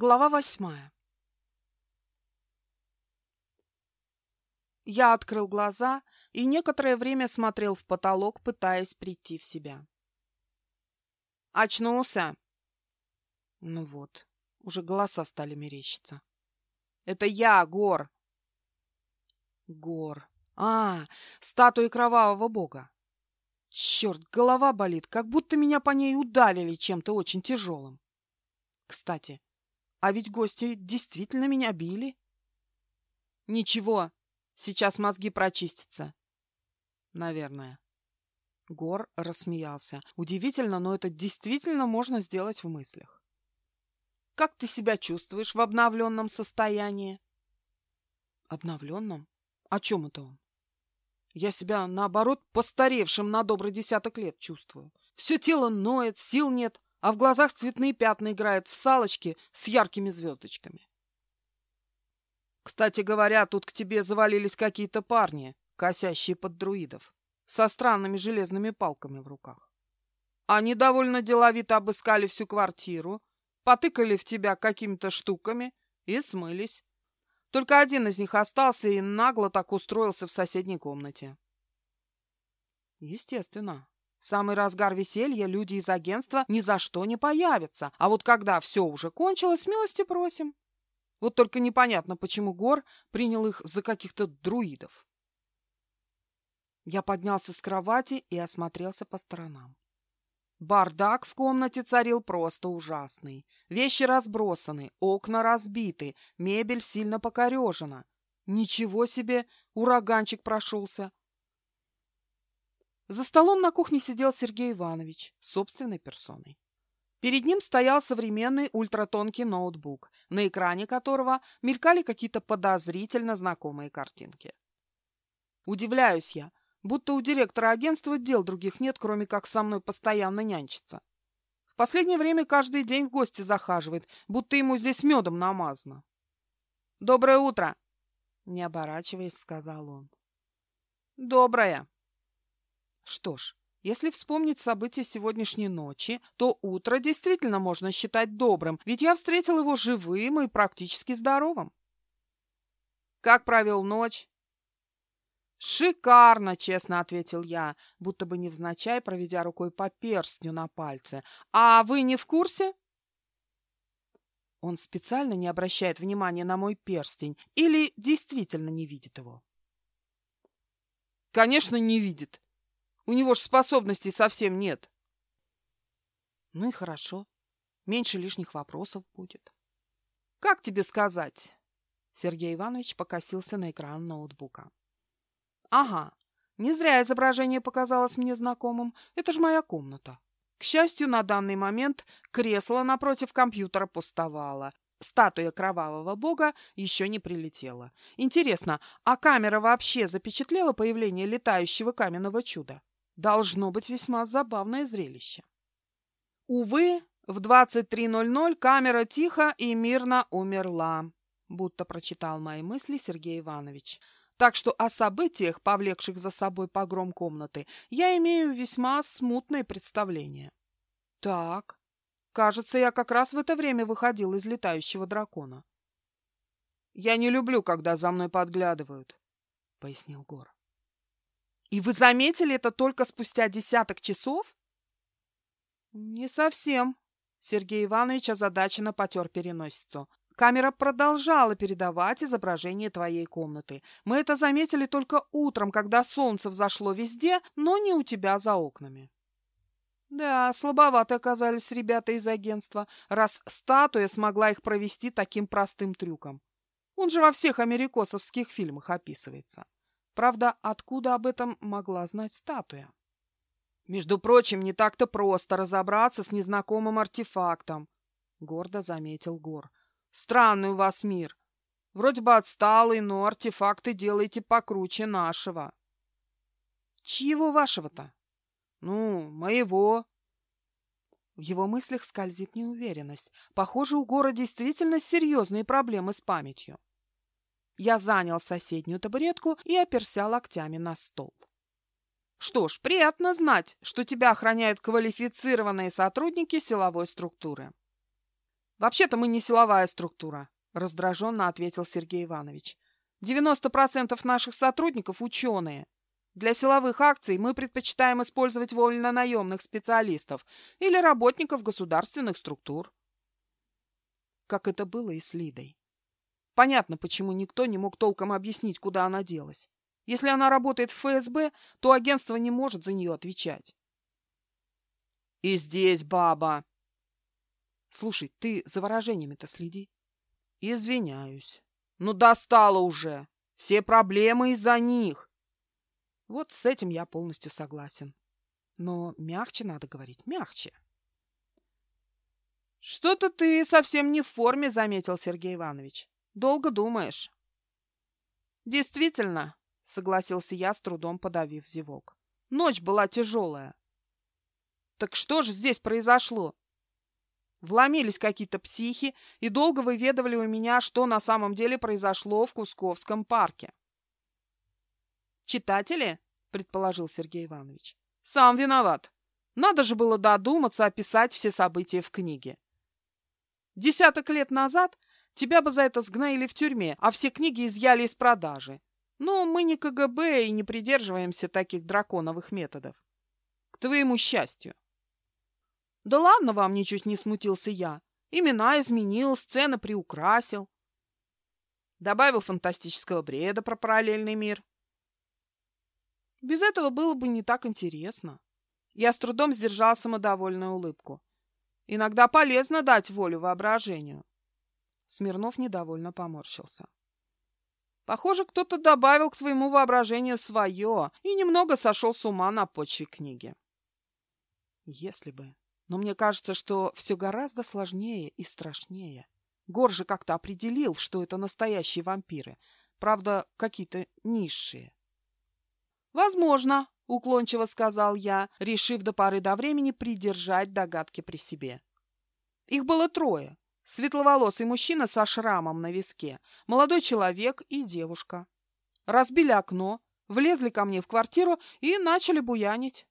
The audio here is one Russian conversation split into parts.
Глава восьмая Я открыл глаза и некоторое время смотрел в потолок, пытаясь прийти в себя. «Очнулся!» Ну вот, уже голоса стали мерещиться. «Это я, Гор!» «Гор! А, статуя кровавого бога! Черт, голова болит, как будто меня по ней ударили чем-то очень тяжелым. Кстати, а ведь гости действительно меня били. Ничего, сейчас мозги прочистятся. Наверное. Гор рассмеялся. Удивительно, но это действительно можно сделать в мыслях. Как ты себя чувствуешь в обновленном состоянии? Обновленном? О чем это он? Я себя, наоборот, постаревшим на добрый десяток лет чувствую. Все тело ноет, сил нет, а в глазах цветные пятна играют в салочки с яркими звездочками. Кстати говоря, тут к тебе завалились какие-то парни, косящие под друидов, со странными железными палками в руках. Они довольно деловито обыскали всю квартиру, потыкали в тебя какими-то штуками и смылись. Только один из них остался и нагло так устроился в соседней комнате. Естественно, в самый разгар веселья люди из агентства ни за что не появятся, а вот когда все уже кончилось, милости просим. Вот только непонятно, почему Гор принял их за каких-то друидов. Я поднялся с кровати и осмотрелся по сторонам. Бардак в комнате царил просто ужасный. Вещи разбросаны, окна разбиты, мебель сильно покорежена. Ничего себе, ураганчик прошелся. За столом на кухне сидел Сергей Иванович, собственной персоной. Перед ним стоял современный ультратонкий ноутбук, на экране которого мелькали какие-то подозрительно знакомые картинки. Удивляюсь я, будто у директора агентства дел других нет, кроме как со мной постоянно нянчиться. В последнее время каждый день в гости захаживает, будто ему здесь медом намазано. «Доброе утро!» — не оборачиваясь, сказал он. «Доброе!» Что ж, если вспомнить события сегодняшней ночи, то утро действительно можно считать добрым, ведь я встретил его живым и практически здоровым. «Как провел ночь?» «Шикарно!» — честно ответил я, будто бы невзначай, проведя рукой по перстню на пальце. «А вы не в курсе?» Он специально не обращает внимания на мой перстень или действительно не видит его? «Конечно, не видит. У него ж способностей совсем нет. Ну и хорошо. Меньше лишних вопросов будет. Как тебе сказать? Сергей Иванович покосился на экран ноутбука. Ага, не зря изображение показалось мне знакомым. Это же моя комната. К счастью, на данный момент кресло напротив компьютера пустовало. Статуя кровавого бога еще не прилетела. Интересно, а камера вообще запечатлела появление летающего каменного чуда? Должно быть весьма забавное зрелище. Увы, в 23.00 камера тихо и мирно умерла, будто прочитал мои мысли Сергей Иванович. Так что о событиях, повлекших за собой погром комнаты, я имею весьма смутное представление. Так, кажется, я как раз в это время выходил из летающего дракона. Я не люблю, когда за мной подглядывают, — пояснил Гор. И вы заметили это только спустя десяток часов? Не совсем. Сергей Иванович озадаченно потер переносицу. Камера продолжала передавать изображение твоей комнаты. Мы это заметили только утром, когда солнце взошло везде, но не у тебя за окнами. Да, слабовато оказались ребята из агентства, раз статуя смогла их провести таким простым трюком. Он же во всех америкосовских фильмах описывается. Правда, откуда об этом могла знать статуя? Между прочим, не так-то просто разобраться с незнакомым артефактом, — гордо заметил Гор. Странный у вас мир. Вроде бы отсталый, но артефакты делаете покруче нашего. Чьего вашего-то? Ну, моего. В его мыслях скользит неуверенность. Похоже, у Гора действительно серьезные проблемы с памятью. Я занял соседнюю табуретку и оперся локтями на стол. Что ж, приятно знать, что тебя охраняют квалифицированные сотрудники силовой структуры. Вообще-то мы не силовая структура, раздраженно ответил Сергей Иванович. 90% наших сотрудников – ученые. Для силовых акций мы предпочитаем использовать вольно-наемных специалистов или работников государственных структур. Как это было и с Лидой. Понятно, почему никто не мог толком объяснить, куда она делась. Если она работает в ФСБ, то агентство не может за нее отвечать. И здесь баба. Слушай, ты за выражениями-то следи. Извиняюсь. Ну, достало уже. Все проблемы из-за них. Вот с этим я полностью согласен. Но мягче надо говорить, мягче. Что-то ты совсем не в форме, заметил Сергей Иванович. Долго думаешь. Действительно, согласился я, с трудом подавив зевок. Ночь была тяжелая. Так что же здесь произошло? Вломились какие-то психи и долго выведывали у меня, что на самом деле произошло в Кусковском парке. «Читатели?» — предположил Сергей Иванович. «Сам виноват. Надо же было додуматься описать все события в книге. Десяток лет назад тебя бы за это сгноили в тюрьме, а все книги изъяли из продажи. Но мы не КГБ и не придерживаемся таких драконовых методов. К твоему счастью. Да ладно вам, ничуть не смутился я. Имена изменил, сцены приукрасил. Добавил фантастического бреда про параллельный мир. Без этого было бы не так интересно. Я с трудом сдержал самодовольную улыбку. Иногда полезно дать волю воображению. Смирнов недовольно поморщился. Похоже, кто-то добавил к твоему воображению свое и немного сошел с ума на почве книги. Если бы. Но мне кажется, что все гораздо сложнее и страшнее. Гор же как-то определил, что это настоящие вампиры. Правда, какие-то низшие. «Возможно», — уклончиво сказал я, решив до поры до времени придержать догадки при себе. Их было трое. Светловолосый мужчина со шрамом на виске, молодой человек и девушка. Разбили окно, влезли ко мне в квартиру и начали буянить.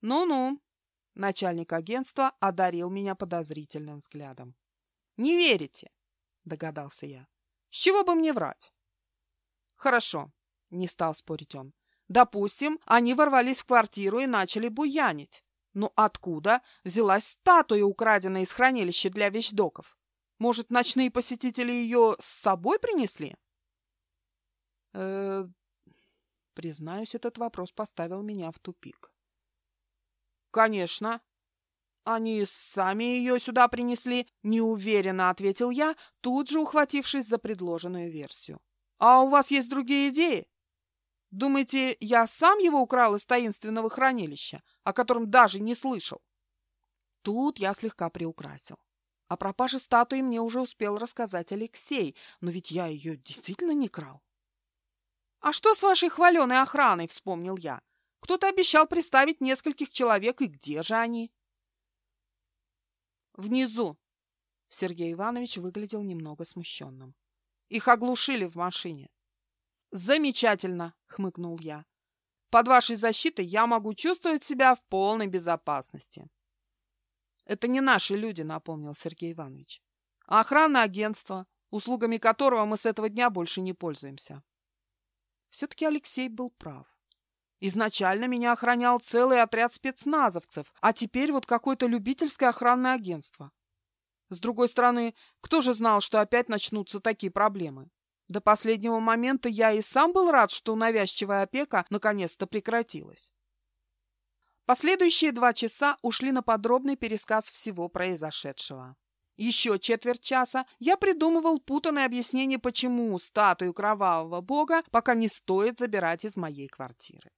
«Ну-ну», — начальник агентства одарил меня подозрительным взглядом. «Не верите?» — догадался я. «С чего бы мне врать?» «Хорошо», — не стал спорить он. «Допустим, они ворвались в квартиру и начали буянить. Но откуда взялась статуя, украденная из хранилища для вещдоков? Может, ночные посетители ее с собой принесли? -э признаюсь, этот вопрос поставил меня в тупик. Конечно. Они сами ее сюда принесли, неуверенно ответил я, тут же ухватившись за предложенную версию. А у вас есть другие идеи? Думаете, я сам его украл из таинственного хранилища, о котором даже не слышал? Тут я слегка приукрасил. О пропаже статуи мне уже успел рассказать Алексей, но ведь я ее действительно не крал. «А что с вашей хваленой охраной?» — вспомнил я. «Кто-то обещал приставить нескольких человек, и где же они?» «Внизу». Сергей Иванович выглядел немного смущенным. «Их оглушили в машине. «Замечательно!» — хмыкнул я. «Под вашей защитой я могу чувствовать себя в полной безопасности». «Это не наши люди», — напомнил Сергей Иванович. «А охранное агентство, услугами которого мы с этого дня больше не пользуемся». Все-таки Алексей был прав. Изначально меня охранял целый отряд спецназовцев, а теперь вот какое-то любительское охранное агентство. С другой стороны, кто же знал, что опять начнутся такие проблемы? До последнего момента я и сам был рад, что навязчивая опека наконец-то прекратилась. Последующие два часа ушли на подробный пересказ всего произошедшего. Еще четверть часа я придумывал путанное объяснение, почему статую кровавого бога пока не стоит забирать из моей квартиры.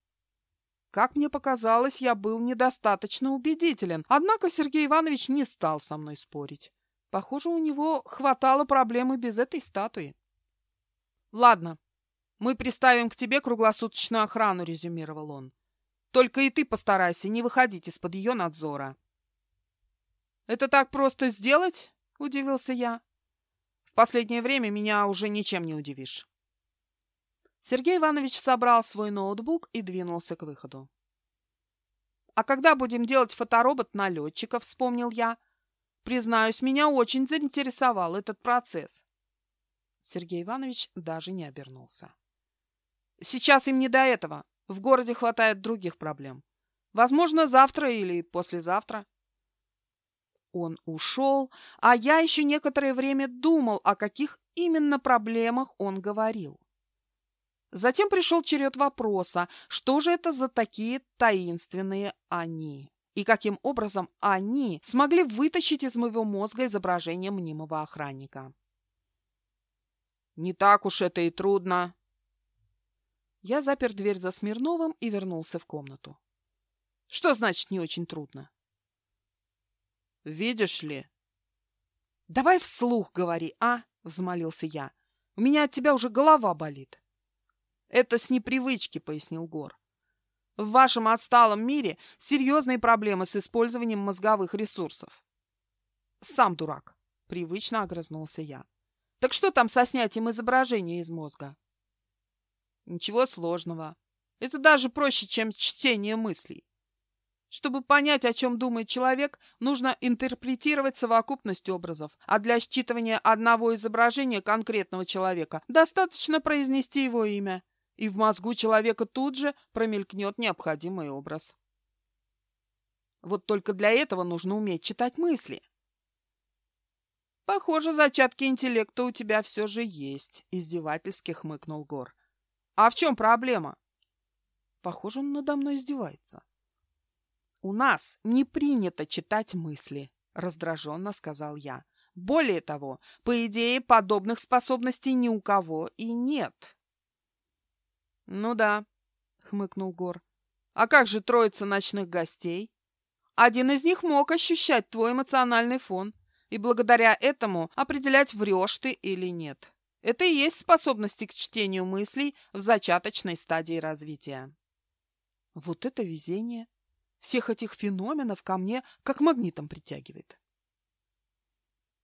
Как мне показалось, я был недостаточно убедителен, однако Сергей Иванович не стал со мной спорить. Похоже, у него хватало проблемы без этой статуи. «Ладно, мы приставим к тебе круглосуточную охрану», — резюмировал он. «Только и ты постарайся не выходить из-под ее надзора». «Это так просто сделать?» — удивился я. «В последнее время меня уже ничем не удивишь». Сергей Иванович собрал свой ноутбук и двинулся к выходу. «А когда будем делать фоторобот налетчиков?» — вспомнил я. Признаюсь, меня очень заинтересовал этот процесс. Сергей Иванович даже не обернулся. Сейчас им не до этого. В городе хватает других проблем. Возможно, завтра или послезавтра. Он ушел, а я еще некоторое время думал, о каких именно проблемах он говорил. Затем пришел черед вопроса, что же это за такие таинственные «они» и каким образом они смогли вытащить из моего мозга изображение мнимого охранника. «Не так уж это и трудно». Я запер дверь за Смирновым и вернулся в комнату. «Что значит не очень трудно?» «Видишь ли?» «Давай вслух говори, а?» — взмолился я. «У меня от тебя уже голова болит». «Это с непривычки», — пояснил Гор. «В вашем отсталом мире серьезные проблемы с использованием мозговых ресурсов». «Сам дурак», — привычно огрызнулся я. «Так что там со снятием изображения из мозга?» «Ничего сложного. Это даже проще, чем чтение мыслей. Чтобы понять, о чем думает человек, нужно интерпретировать совокупность образов, а для считывания одного изображения конкретного человека достаточно произнести его имя и в мозгу человека тут же промелькнет необходимый образ. Вот только для этого нужно уметь читать мысли. «Похоже, зачатки интеллекта у тебя все же есть», — издевательски хмыкнул Гор. «А в чем проблема?» Похоже, он надо мной издевается. «У нас не принято читать мысли», — раздраженно сказал я. «Более того, по идее, подобных способностей ни у кого и нет». «Ну да», — хмыкнул Гор. «А как же троица ночных гостей? Один из них мог ощущать твой эмоциональный фон и благодаря этому определять, врешь ты или нет. Это и есть способности к чтению мыслей в зачаточной стадии развития». «Вот это везение! Всех этих феноменов ко мне как магнитом притягивает».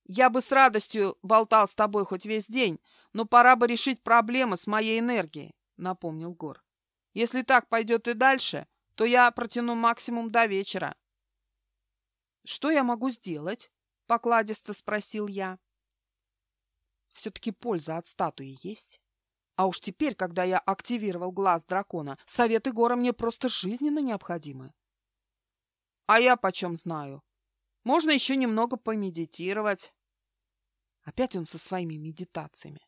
«Я бы с радостью болтал с тобой хоть весь день, но пора бы решить проблемы с моей энергией. — напомнил Гор. «Если так пойдет и дальше, то я протяну максимум до вечера». «Что я могу сделать?» — покладисто спросил я. «Все-таки польза от статуи есть. А уж теперь, когда я активировал глаз дракона, советы Гора мне просто жизненно необходимы». «А я почем знаю? Можно еще немного помедитировать». Опять он со своими медитациями.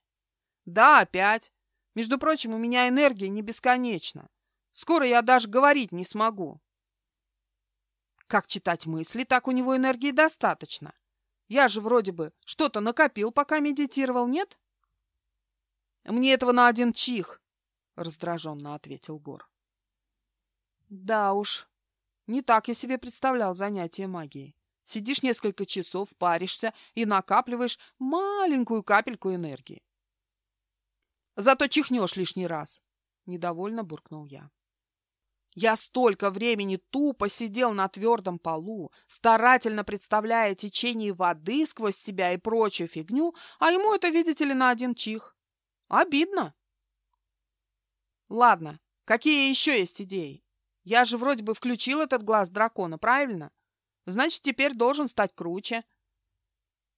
«Да, опять. Между прочим, у меня энергия не бесконечна. Скоро я даже говорить не смогу. Как читать мысли, так у него энергии достаточно. Я же вроде бы что-то накопил, пока медитировал, нет? Мне этого на один чих, раздраженно ответил Гор. Да уж, не так я себе представлял занятие магией. Сидишь несколько часов, паришься и накапливаешь маленькую капельку энергии. Зато чихнешь лишний раз. Недовольно буркнул я. Я столько времени тупо сидел на твердом полу, старательно представляя течение воды сквозь себя и прочую фигню, а ему это, видите ли, на один чих. Обидно. Ладно, какие еще есть идеи? Я же вроде бы включил этот глаз дракона, правильно? Значит, теперь должен стать круче.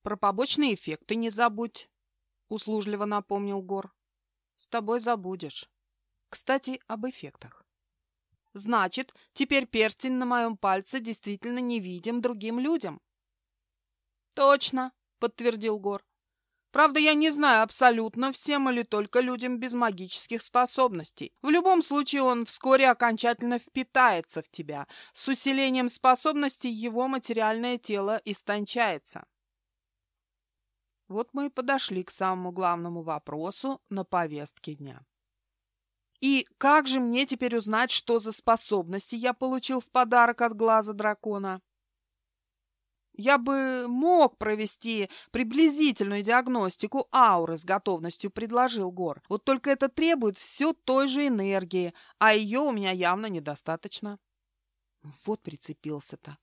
Про побочные эффекты не забудь, услужливо напомнил Гор. С тобой забудешь. Кстати, об эффектах. Значит, теперь перстень на моем пальце действительно невидим другим людям. Точно, подтвердил Гор. Правда, я не знаю абсолютно, всем или только людям без магических способностей. В любом случае, он вскоре окончательно впитается в тебя. С усилением способностей его материальное тело истончается. Вот мы и подошли к самому главному вопросу на повестке дня. И как же мне теперь узнать, что за способности я получил в подарок от глаза дракона? Я бы мог провести приблизительную диагностику ауры с готовностью, предложил Гор. Вот только это требует все той же энергии, а ее у меня явно недостаточно. Вот прицепился-то.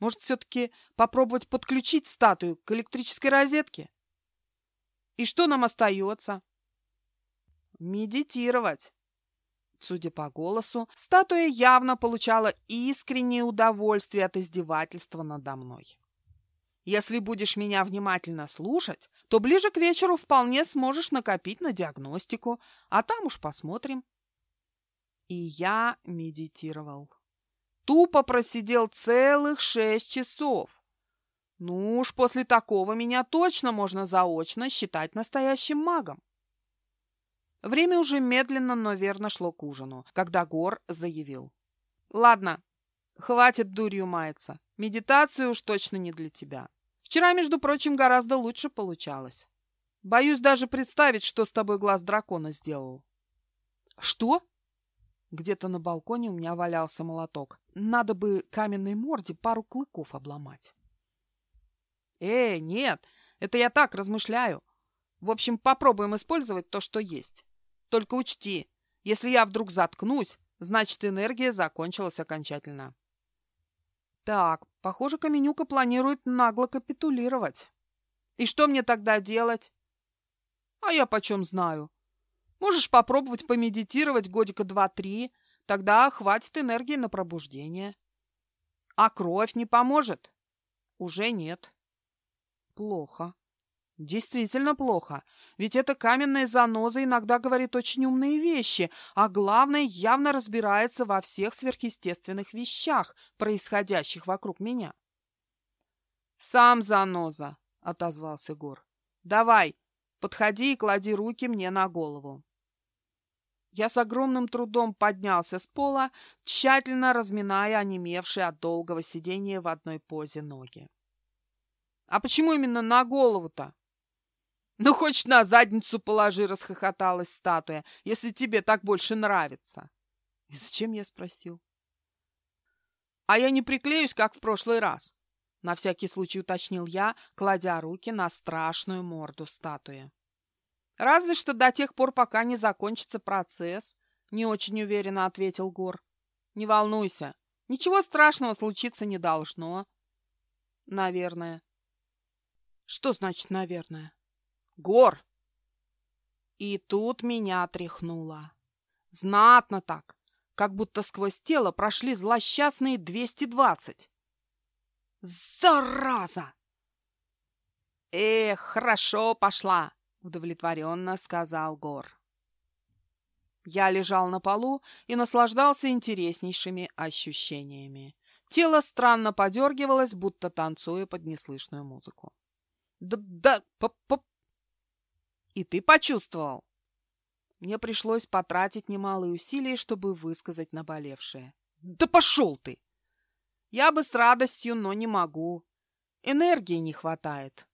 Может, все-таки попробовать подключить статую к электрической розетке? И что нам остается? Медитировать. Судя по голосу, статуя явно получала искреннее удовольствие от издевательства надо мной. Если будешь меня внимательно слушать, то ближе к вечеру вполне сможешь накопить на диагностику, а там уж посмотрим. И я медитировал. Тупо просидел целых шесть часов. Ну уж после такого меня точно можно заочно считать настоящим магом. Время уже медленно, но верно шло к ужину, когда Гор заявил. «Ладно, хватит дурью маяться. Медитация уж точно не для тебя. Вчера, между прочим, гораздо лучше получалось. Боюсь даже представить, что с тобой глаз дракона сделал». «Что?» Где-то на балконе у меня валялся молоток. Надо бы каменной морде пару клыков обломать. «Э, нет, это я так размышляю. В общем, попробуем использовать то, что есть. Только учти, если я вдруг заткнусь, значит, энергия закончилась окончательно». Так, похоже, Каменюка планирует нагло капитулировать. И что мне тогда делать? А я почем знаю. Можешь попробовать помедитировать годика два-три, тогда хватит энергии на пробуждение. А кровь не поможет? Уже нет. Плохо. Действительно плохо. Ведь эта каменная заноза иногда говорит очень умные вещи, а главное, явно разбирается во всех сверхъестественных вещах, происходящих вокруг меня. «Сам заноза», — отозвался Гор. «Давай, подходи и клади руки мне на голову». Я с огромным трудом поднялся с пола, тщательно разминая онемевшие от долгого сидения в одной позе ноги. А почему именно на голову-то? Ну, хоть на задницу положи, расхохоталась статуя, если тебе так больше нравится. И зачем я спросил? А я не приклеюсь, как в прошлый раз. На всякий случай уточнил я, кладя руки на страшную морду статуи. Разве что до тех пор, пока не закончится процесс, не очень уверенно ответил Гор. Не волнуйся, ничего страшного случиться не должно. Наверное. Что значит «наверное»? Гор! И тут меня тряхнуло. Знатно так, как будто сквозь тело прошли злосчастные двести двадцать. Зараза! Эх, хорошо пошла, удовлетворенно сказал Гор. Я лежал на полу и наслаждался интереснейшими ощущениями. Тело странно подергивалось, будто танцуя под неслышную музыку. Да, да, поп, поп. И ты почувствовал? Мне пришлось потратить немалые усилия, чтобы высказать наболевшее. Да пошел ты! Я бы с радостью, но не могу. Энергии не хватает.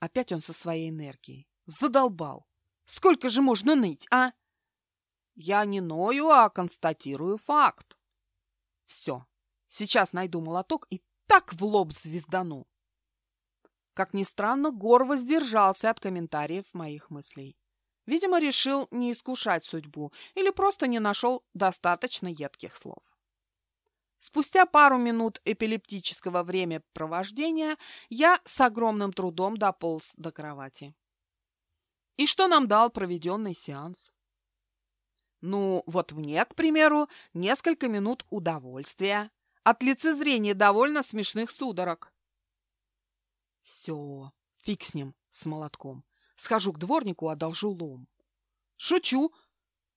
Опять он со своей энергией. Задолбал. Сколько же можно ныть, а? Я не ною, а констатирую факт. Все. Сейчас найду молоток и так в лоб звездану. Как ни странно, Гор воздержался от комментариев моих мыслей. Видимо, решил не искушать судьбу или просто не нашел достаточно едких слов. Спустя пару минут эпилептического времяпровождения я с огромным трудом дополз до кровати. И что нам дал проведенный сеанс? Ну, вот мне, к примеру, несколько минут удовольствия от лицезрения довольно смешных судорог. Все, фиг с ним, с молотком. Схожу к дворнику, одолжу лом. Шучу,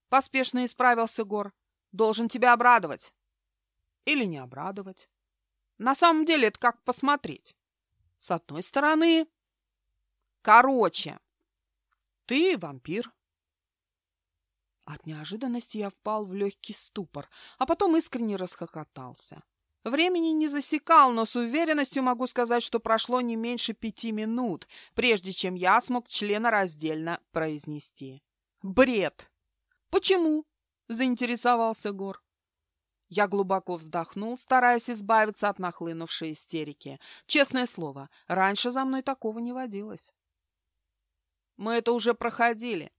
поспешно исправился Гор. Должен тебя обрадовать. Или не обрадовать. На самом деле это как посмотреть. С одной стороны... Короче, ты вампир. От неожиданности я впал в легкий ступор, а потом искренне расхохотался. Времени не засекал, но с уверенностью могу сказать, что прошло не меньше пяти минут, прежде чем я смог члена раздельно произнести. «Бред!» «Почему?» – заинтересовался Гор. Я глубоко вздохнул, стараясь избавиться от нахлынувшей истерики. Честное слово, раньше за мной такого не водилось. Мы это уже проходили.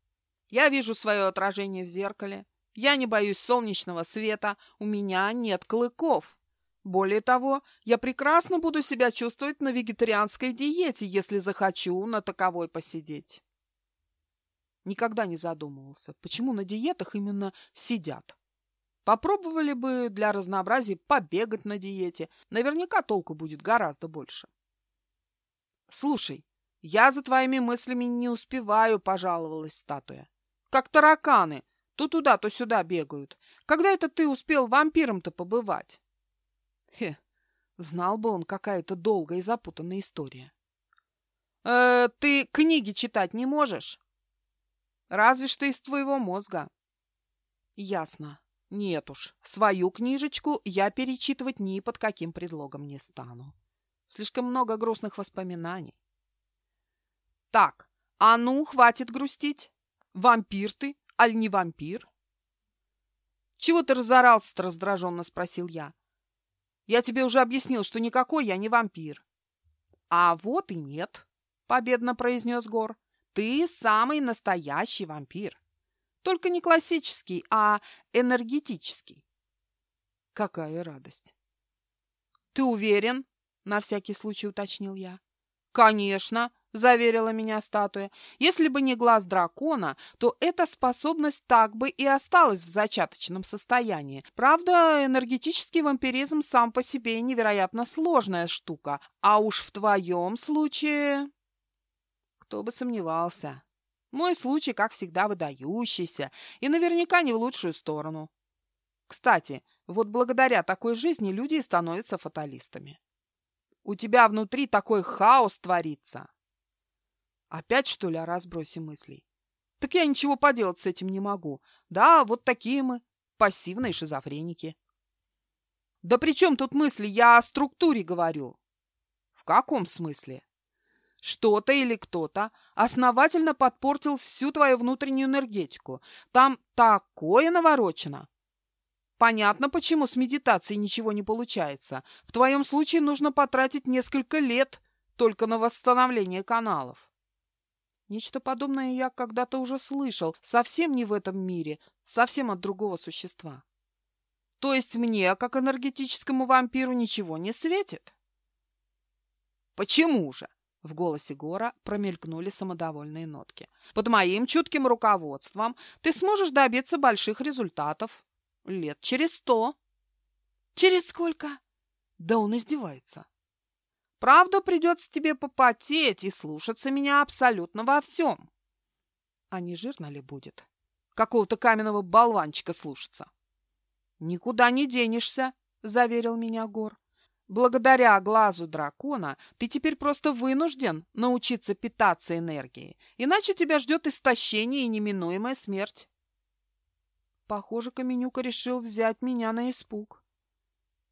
Я вижу свое отражение в зеркале. Я не боюсь солнечного света. У меня нет клыков. Более того, я прекрасно буду себя чувствовать на вегетарианской диете, если захочу на таковой посидеть. Никогда не задумывался, почему на диетах именно сидят. Попробовали бы для разнообразия побегать на диете. Наверняка толку будет гораздо больше. Слушай, я за твоими мыслями не успеваю, пожаловалась статуя. Как тараканы, то туда, то сюда бегают. Когда это ты успел вампиром-то побывать? Хе, знал бы он, какая это долгая и запутанная история. Э, ты книги читать не можешь? Разве что из твоего мозга. Ясно. Нет уж, свою книжечку я перечитывать ни под каким предлогом не стану. Слишком много грустных воспоминаний. Так, а ну, хватит грустить. Вампир ты, аль не вампир? Чего ты разорался-то, раздраженно спросил я. Я тебе уже объяснил, что никакой я не вампир. А вот и нет, победно произнес Гор. Ты самый настоящий вампир. Только не классический, а энергетический. Какая радость! Ты уверен? На всякий случай уточнил я. Конечно, заверила меня статуя. Если бы не глаз дракона, то эта способность так бы и осталась в зачаточном состоянии. Правда, энергетический вампиризм сам по себе невероятно сложная штука. А уж в твоем случае... Кто бы сомневался. Мой случай, как всегда, выдающийся и наверняка не в лучшую сторону. Кстати, вот благодаря такой жизни люди и становятся фаталистами. У тебя внутри такой хаос творится. Опять, что ли, о разбросе мыслей? Так я ничего поделать с этим не могу. Да, вот такие мы, пассивные шизофреники. Да при чем тут мысли? Я о структуре говорю. В каком смысле? Что-то или кто-то основательно подпортил всю твою внутреннюю энергетику. Там такое наворочено. Понятно, почему с медитацией ничего не получается. В твоем случае нужно потратить несколько лет только на восстановление каналов. Нечто подобное я когда-то уже слышал, совсем не в этом мире, совсем от другого существа. То есть мне, как энергетическому вампиру, ничего не светит? Почему же? В голосе Гора промелькнули самодовольные нотки. «Под моим чутким руководством ты сможешь добиться больших результатов. Лет через сто». «Через сколько?» «Да он издевается». «Правда, придется тебе попотеть и слушаться меня абсолютно во всем». «А не жирно ли будет? Какого-то каменного болванчика слушаться?» «Никуда не денешься», — заверил меня Гор. Благодаря глазу дракона ты теперь просто вынужден научиться питаться энергией, иначе тебя ждет истощение и неминуемая смерть. Похоже, Каменюка решил взять меня на испуг.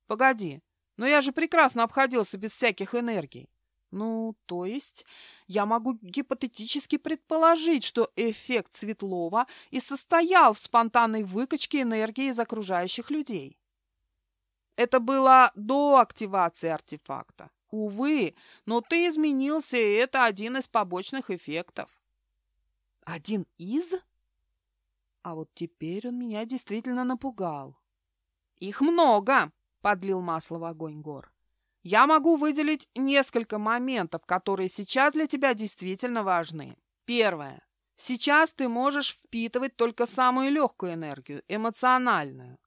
Погоди, но я же прекрасно обходился без всяких энергий. Ну, то есть, я могу гипотетически предположить, что эффект Светлова и состоял в спонтанной выкачке энергии из окружающих людей. Это было до активации артефакта. Увы, но ты изменился, и это один из побочных эффектов. Один из? А вот теперь он меня действительно напугал. Их много, подлил масло в огонь Гор. Я могу выделить несколько моментов, которые сейчас для тебя действительно важны. Первое. Сейчас ты можешь впитывать только самую легкую энергию, эмоциональную.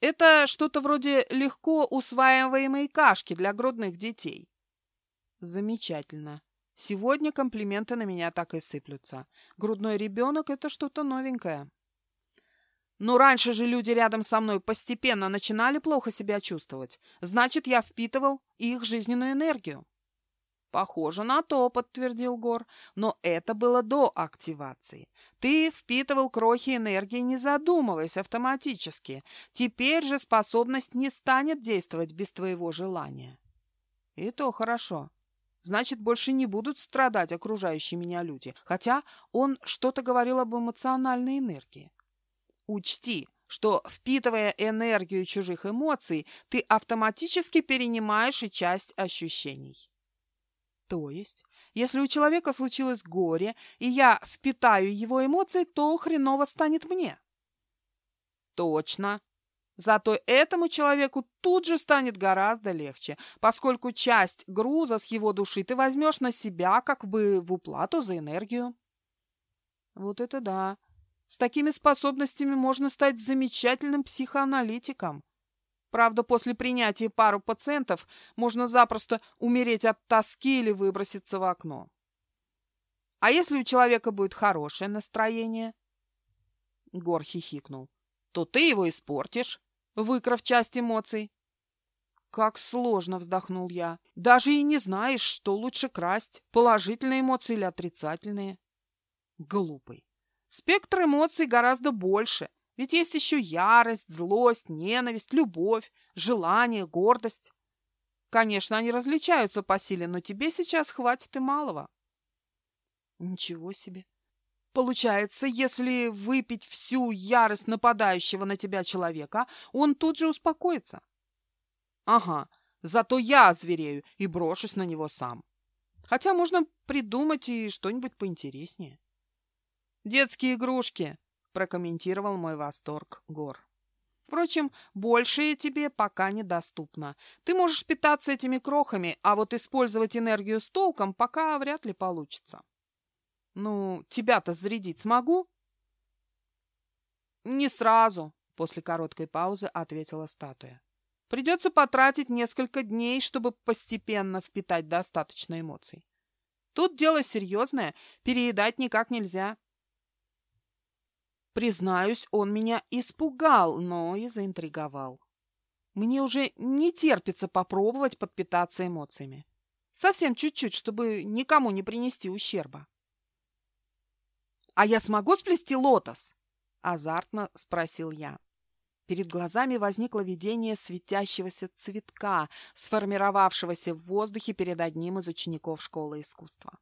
Это что-то вроде легко усваиваемой кашки для грудных детей. Замечательно. Сегодня комплименты на меня так и сыплются. Грудной ребенок – это что-то новенькое. Но раньше же люди рядом со мной постепенно начинали плохо себя чувствовать. Значит, я впитывал их жизненную энергию. «Похоже на то», — подтвердил Гор. «Но это было до активации. Ты впитывал крохи энергии, не задумываясь, автоматически. Теперь же способность не станет действовать без твоего желания». «И то хорошо. Значит, больше не будут страдать окружающие меня люди. Хотя он что-то говорил об эмоциональной энергии. Учти, что, впитывая энергию чужих эмоций, ты автоматически перенимаешь и часть ощущений». То есть, если у человека случилось горе, и я впитаю его эмоции, то хреново станет мне. Точно. Зато этому человеку тут же станет гораздо легче, поскольку часть груза с его души ты возьмешь на себя как бы в уплату за энергию. Вот это да. С такими способностями можно стать замечательным психоаналитиком. Правда, после принятия пару пациентов можно запросто умереть от тоски или выброситься в окно. А если у человека будет хорошее настроение? Гор хихикнул. То ты его испортишь, выкрав часть эмоций. Как сложно, вздохнул я. Даже и не знаешь, что лучше красть, положительные эмоции или отрицательные. Глупый. Спектр эмоций гораздо больше, ведь есть еще ярость, злость, ненависть, любовь, желание, гордость. Конечно, они различаются по силе, но тебе сейчас хватит и малого. Ничего себе. Получается, если выпить всю ярость нападающего на тебя человека, он тут же успокоится. Ага, зато я зверею и брошусь на него сам. Хотя можно придумать и что-нибудь поинтереснее. «Детские игрушки», — прокомментировал мой восторг Гор. Впрочем, большее тебе пока недоступно. Ты можешь питаться этими крохами, а вот использовать энергию с толком пока вряд ли получится. Ну, тебя-то зарядить смогу? Не сразу, после короткой паузы ответила статуя. Придется потратить несколько дней, чтобы постепенно впитать достаточно эмоций. Тут дело серьезное, переедать никак нельзя. Признаюсь, он меня испугал, но и заинтриговал. Мне уже не терпится попробовать подпитаться эмоциями. Совсем чуть-чуть, чтобы никому не принести ущерба. «А я смогу сплести лотос?» – азартно спросил я. Перед глазами возникло видение светящегося цветка, сформировавшегося в воздухе перед одним из учеников школы искусства.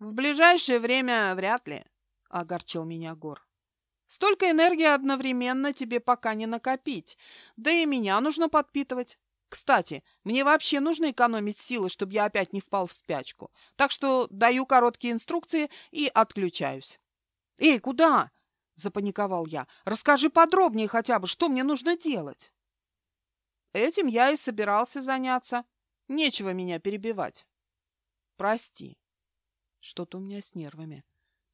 «В ближайшее время вряд ли», — огорчил меня Гор. «Столько энергии одновременно тебе пока не накопить, да и меня нужно подпитывать. Кстати, мне вообще нужно экономить силы, чтобы я опять не впал в спячку, так что даю короткие инструкции и отключаюсь». «Эй, куда?» — запаниковал я. «Расскажи подробнее хотя бы, что мне нужно делать?» «Этим я и собирался заняться. Нечего меня перебивать». «Прости. Что-то у меня с нервами.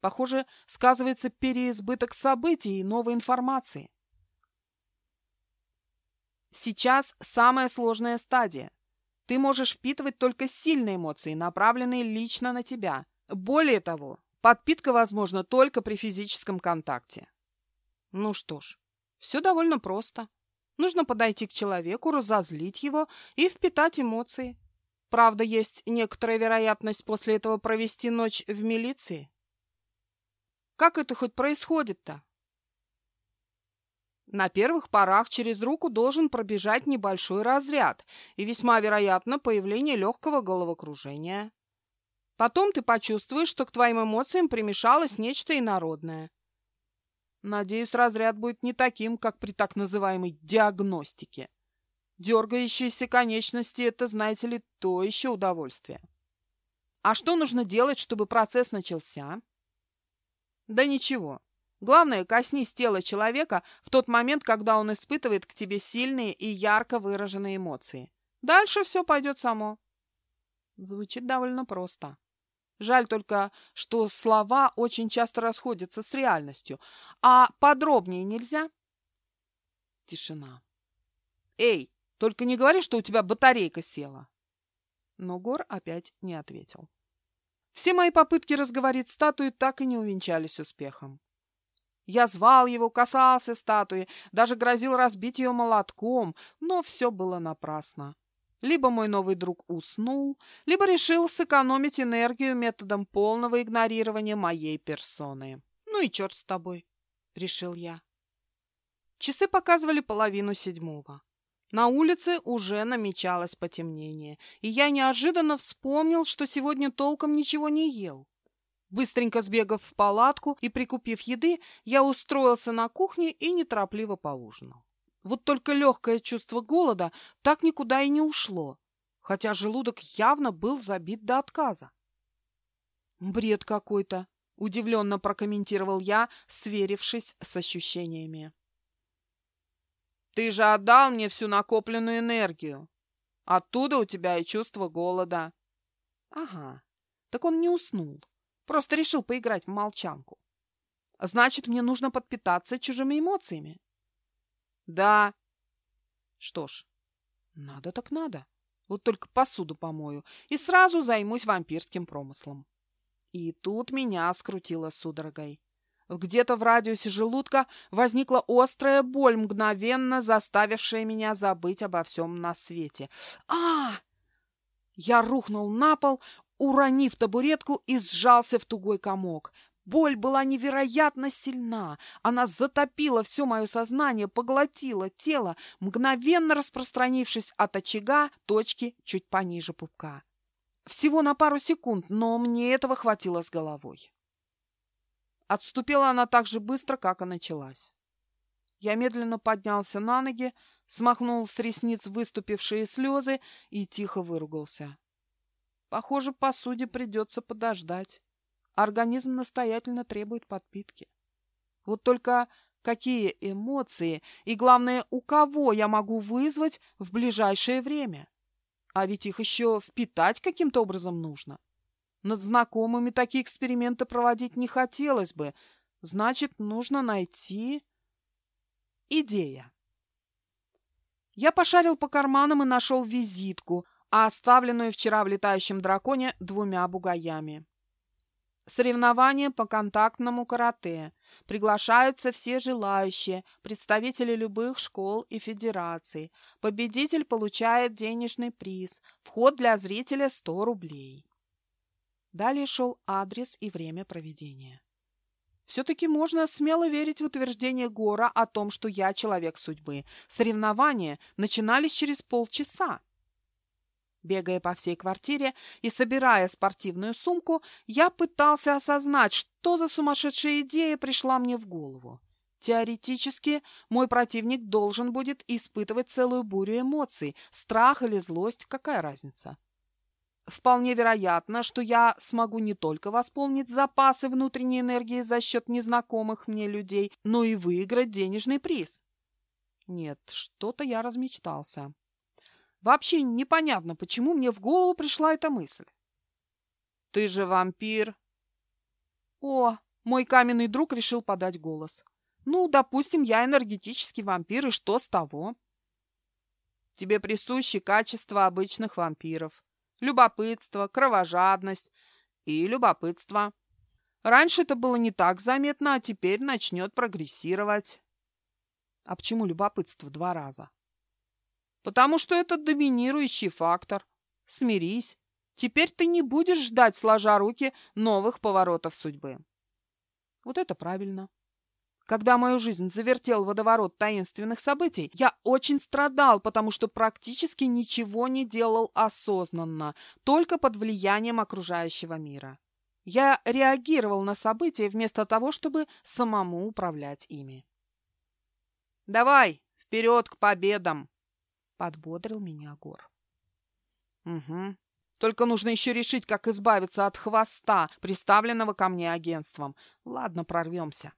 Похоже, сказывается переизбыток событий и новой информации». Сейчас самая сложная стадия. Ты можешь впитывать только сильные эмоции, направленные лично на тебя. Более того, Подпитка возможна только при физическом контакте. Ну что ж, все довольно просто. Нужно подойти к человеку, разозлить его и впитать эмоции. Правда, есть некоторая вероятность после этого провести ночь в милиции. Как это хоть происходит-то? На первых порах через руку должен пробежать небольшой разряд и весьма вероятно появление легкого головокружения. Потом ты почувствуешь, что к твоим эмоциям примешалось нечто инородное. Надеюсь, разряд будет не таким, как при так называемой диагностике. Дергающиеся конечности – это, знаете ли, то еще удовольствие. А что нужно делать, чтобы процесс начался? Да ничего. Главное, коснись тела человека в тот момент, когда он испытывает к тебе сильные и ярко выраженные эмоции. Дальше все пойдет само. Звучит довольно просто. Жаль только, что слова очень часто расходятся с реальностью. А подробнее нельзя? Тишина. «Эй, только не говори, что у тебя батарейка села!» Но Гор опять не ответил. Все мои попытки разговорить статую так и не увенчались успехом. Я звал его, касался статуи, даже грозил разбить ее молотком, но все было напрасно. Либо мой новый друг уснул, либо решил сэкономить энергию методом полного игнорирования моей персоны. «Ну и черт с тобой», — решил я. Часы показывали половину седьмого. На улице уже намечалось потемнение, и я неожиданно вспомнил, что сегодня толком ничего не ел. Быстренько сбегав в палатку и прикупив еды, я устроился на кухне и неторопливо поужинал. Вот только легкое чувство голода так никуда и не ушло, хотя желудок явно был забит до отказа. «Бред какой-то», — удивленно прокомментировал я, сверившись с ощущениями. «Ты же отдал мне всю накопленную энергию. Оттуда у тебя и чувство голода». «Ага, так он не уснул, просто решил поиграть в молчанку. Значит, мне нужно подпитаться чужими эмоциями. Да. Что ж, надо так надо. Вот только посуду помою и сразу займусь вампирским промыслом. И тут меня скрутило судорогой. Где-то в радиусе желудка возникла острая боль, мгновенно заставившая меня забыть обо всем на свете. а Я рухнул на пол, уронив табуретку и сжался в тугой комок. Боль была невероятно сильна. Она затопила все мое сознание, поглотила тело, мгновенно распространившись от очага точки чуть пониже пупка. Всего на пару секунд, но мне этого хватило с головой. Отступила она так же быстро, как и началась. Я медленно поднялся на ноги, смахнул с ресниц выступившие слезы и тихо выругался. Похоже, посуде придется подождать. Организм настоятельно требует подпитки. Вот только какие эмоции и, главное, у кого я могу вызвать в ближайшее время? А ведь их еще впитать каким-то образом нужно. Над знакомыми такие эксперименты проводить не хотелось бы. Значит, нужно найти... Идея. Я пошарил по карманам и нашел визитку, оставленную вчера в летающем драконе двумя бугаями. Соревнования по контактному карате. Приглашаются все желающие, представители любых школ и федераций. Победитель получает денежный приз. Вход для зрителя 100 рублей. Далее шел адрес и время проведения. Все-таки можно смело верить в утверждение Гора о том, что я человек судьбы. Соревнования начинались через полчаса. Бегая по всей квартире и собирая спортивную сумку, я пытался осознать, что за сумасшедшая идея пришла мне в голову. Теоретически, мой противник должен будет испытывать целую бурю эмоций, страх или злость, какая разница. Вполне вероятно, что я смогу не только восполнить запасы внутренней энергии за счет незнакомых мне людей, но и выиграть денежный приз. Нет, что-то я размечтался. Вообще непонятно, почему мне в голову пришла эта мысль. «Ты же вампир!» «О, мой каменный друг решил подать голос. Ну, допустим, я энергетический вампир, и что с того?» «Тебе присущи качества обычных вампиров. Любопытство, кровожадность и любопытство. Раньше это было не так заметно, а теперь начнет прогрессировать». «А почему любопытство два раза?» потому что это доминирующий фактор. Смирись. Теперь ты не будешь ждать, сложа руки, новых поворотов судьбы. Вот это правильно. Когда мою жизнь завертел водоворот таинственных событий, я очень страдал, потому что практически ничего не делал осознанно, только под влиянием окружающего мира. Я реагировал на события вместо того, чтобы самому управлять ими. «Давай, вперед к победам!» Подбодрил меня Гор. Угу. Только нужно еще решить, как избавиться от хвоста, приставленного ко мне агентством. Ладно, прорвемся.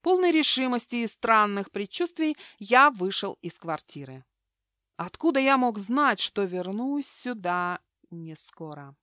Полной решимости и странных предчувствий я вышел из квартиры. Откуда я мог знать, что вернусь сюда не скоро?